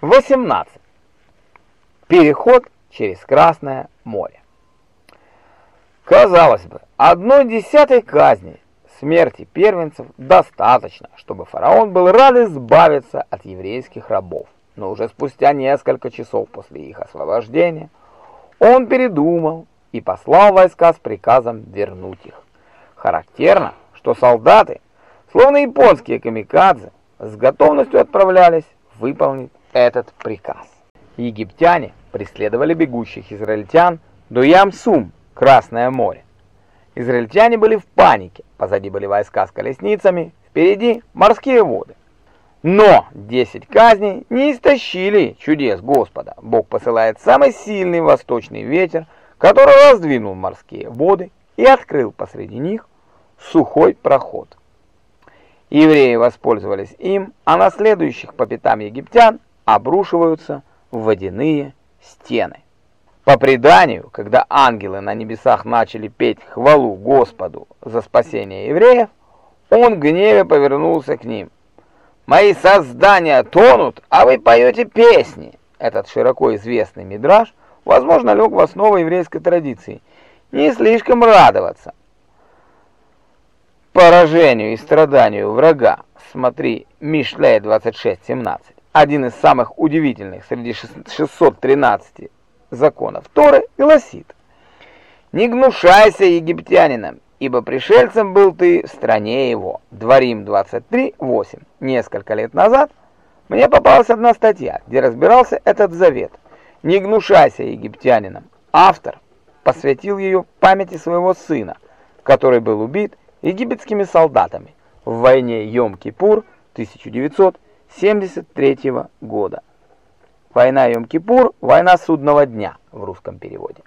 18. Переход через Красное море. Казалось бы, одной десятой казни смерти первенцев достаточно, чтобы фараон был рад избавиться от еврейских рабов. Но уже спустя несколько часов после их освобождения он передумал и послал войска с приказом вернуть их. Характерно, что солдаты, словно японские камикадзе, с готовностью отправлялись выполнить этот приказ. Египтяне преследовали бегущих израильтян до Ямсум, Красное море. Израильтяне были в панике, позади были войска с колесницами, впереди морские воды. Но 10 казней не истощили чудес Господа. Бог посылает самый сильный восточный ветер, который раздвинул морские воды и открыл посреди них сухой проход. Евреи воспользовались им, а на следующих по пятам египтян обрушиваются водяные стены. По преданию, когда ангелы на небесах начали петь хвалу Господу за спасение евреев, он гневе повернулся к ним. «Мои создания тонут, а вы поете песни!» Этот широко известный мидраж, возможно, лег в основу еврейской традиции. Не слишком радоваться поражению и страданию врага. Смотри, Мишлей 26.17 один из самых удивительных среди 613 законов Торы, гласит «Не гнушайся египтянином, ибо пришельцем был ты в стране его». Дворим 23.8. Несколько лет назад мне попалась одна статья, где разбирался этот завет. «Не гнушайся египтянином». Автор посвятил ее памяти своего сына, который был убит египетскими солдатами в войне Йом-Кипур 1900 73 года. Война Йом-Кипур, война судного дня в русском переводе.